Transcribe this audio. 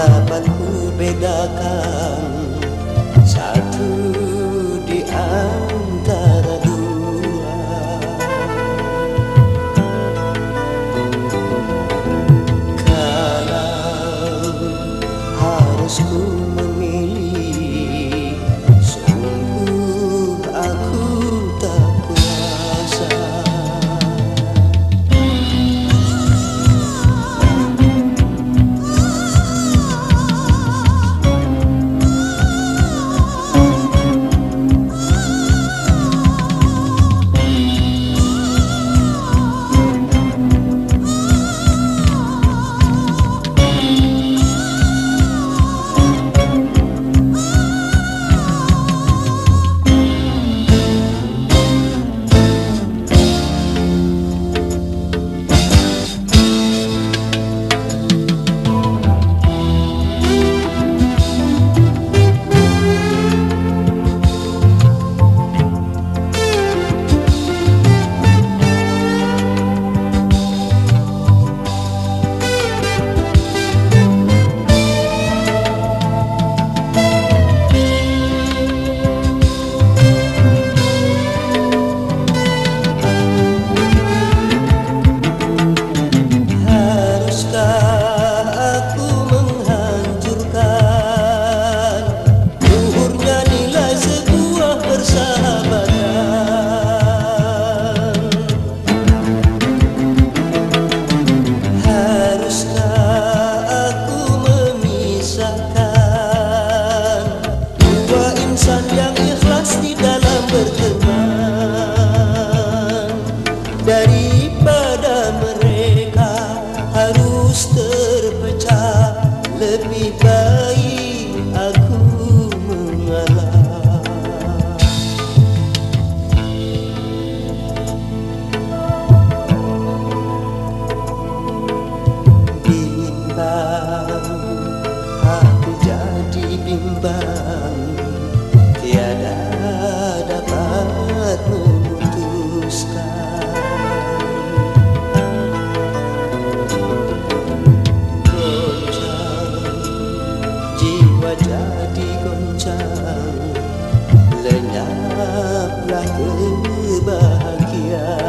dapat berbahagia